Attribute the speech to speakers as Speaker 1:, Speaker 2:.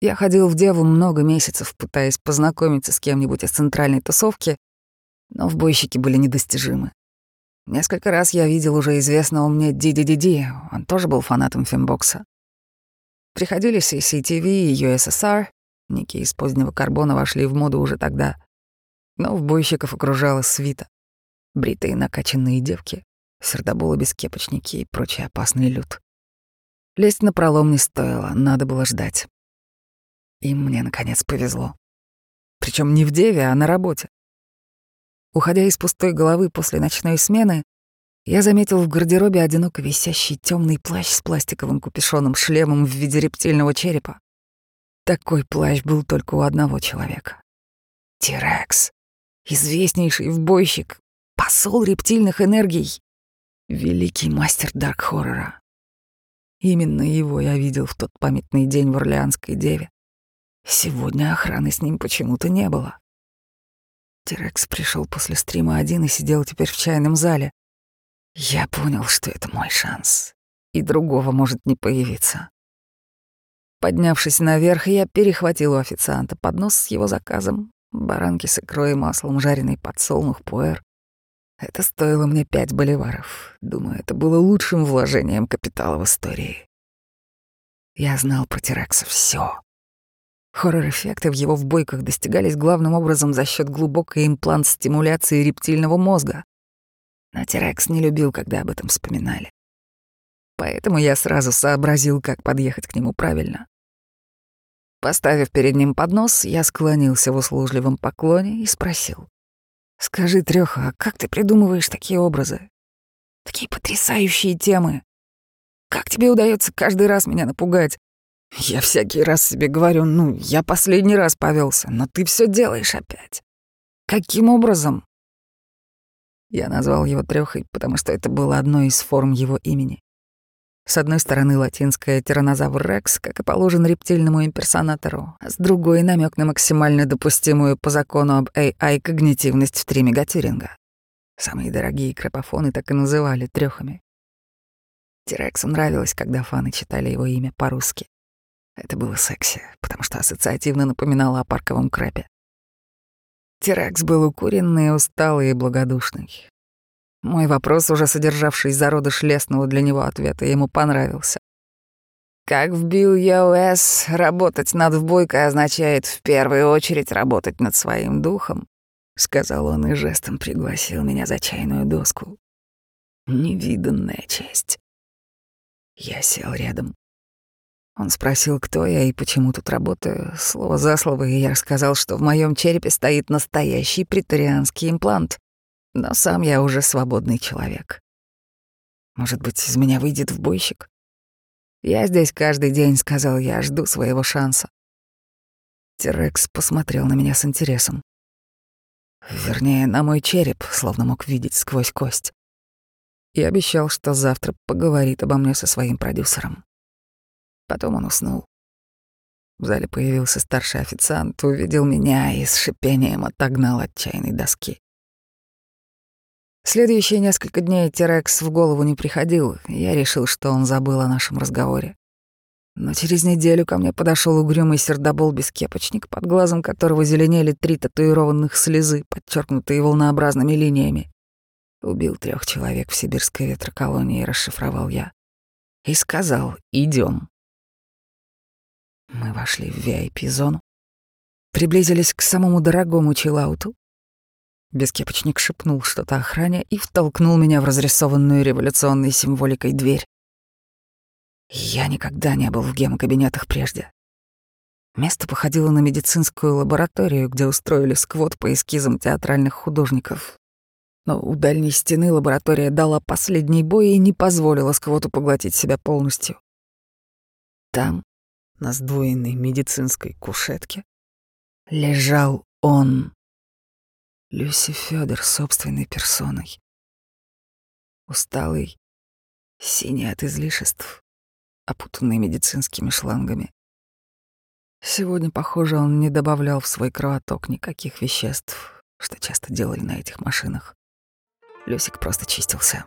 Speaker 1: Я ходил в Деву много месяцев, пытаясь познакомиться с кем-нибудь из центральной тусовки, но в бойщики были недостижимы. Несколько раз я видел уже известного мне Диди Диди, он тоже был фанатом фембокса. Приходили CCTV и USSR, ники из позднего карбона вошли в моду уже тогда. Но в бойщиков окружала свита. Бритые накачанные девки, сердоболы без и прочий опасный люд. Лезть на пролом не стоило, надо было ждать. И мне, наконец, повезло. Причем не в деве, а на работе. Уходя из пустой головы после ночной смены, я заметил в гардеробе одиноко висящий темный плащ с пластиковым капюшоном шлемом в виде рептильного черепа. Такой плащ был только у одного человека. Тирекс, известнейший вбойщик, посол рептильных энергий, великий мастер дарк-хоррора. Именно его я видел в тот памятный день в Орлеанской деве. Сегодня охраны с ним почему-то не было. Тирекс пришел после стрима один и сидел теперь в чайном зале. Я понял, что это мой шанс, и другого может не появиться. Поднявшись наверх, я перехватил у официанта поднос с его заказом. Баранки с икрой и маслом, жареный подсолнух, пуэр. Это стоило мне пять боливаров. Думаю, это было лучшим вложением капитала в истории. Я знал про Тирекса все. Хоррор-эффекты в его вбойках достигались главным образом за счет глубокой имплант-стимуляции рептильного мозга. Но Терекс не любил, когда об этом вспоминали. Поэтому я сразу сообразил, как подъехать к нему правильно. Поставив перед ним поднос, я склонился в услужливом поклоне и спросил. «Скажи, Трёха, а как ты придумываешь такие образы? Такие потрясающие темы. Как тебе удается каждый раз меня напугать? Я всякий раз себе говорю, ну, я последний раз повелся, но ты все делаешь опять. Каким образом? Я назвал его трехой, потому что это было одной из форм его имени. С одной стороны латинская тиранозавр Рекс, как и положено рептильному имперсонатору, а с другой — намек на максимально допустимую по закону об AI когнитивность в 3 мегатюринга. Самые дорогие крапофоны так и называли трехами. Тирексу нравилось, когда фаны читали его имя по-русски. Это было секси, потому что ассоциативно напоминало о парковом крэпе. Тирекс был укуренный, усталый и благодушный. Мой вопрос, уже содержавший зародыш лесного для него ответа, ему понравился. Как вбил BioS, работать над вбойкой означает в первую очередь работать над своим духом, сказал он и жестом пригласил меня за чайную доску. Невиданная честь. Я сел рядом. Он спросил, кто я и почему тут работаю. Слово за слово, и я рассказал, что в моем черепе стоит настоящий претарианский имплант. Но сам я уже свободный человек. Может быть, из меня выйдет в бойщик? Я здесь каждый день, сказал я, жду своего шанса. Терекс посмотрел на меня с интересом. Вернее, на мой череп, словно мог видеть сквозь кость. И обещал, что завтра поговорит обо мне со своим продюсером. Потом он уснул. В зале появился старший официант, увидел меня и с шипением отогнал от чайной доски. Следующие несколько дней Терекс в голову не приходил, и я решил, что он забыл о нашем разговоре. Но через неделю ко мне подошел угрюмый сердобол-бескепочник, под глазом которого зеленели три татуированных слезы, подчеркнутые волнообразными линиями. Убил трех человек в сибирской ветроколонии, расшифровал я. И сказал «Идем». Мы вошли в VIP-зону, приблизились к самому дорогому чилауту. Бескепочник шепнул что-то охране и втолкнул меня в разрисованную революционной символикой дверь. Я никогда не был в гемкабинетах прежде. Место походило на медицинскую лабораторию, где устроили сквот по эскизам театральных художников. Но у дальней стены лаборатория дала последний бой и не позволила сквоту поглотить себя полностью. Там, на сдвоенной медицинской кушетке лежал он, Люси Федор собственной персоной. Усталый, синий от излишеств, опутанный медицинскими шлангами. Сегодня, похоже, он не добавлял в свой кровоток никаких веществ, что часто делали на этих машинах. Люсик просто чистился.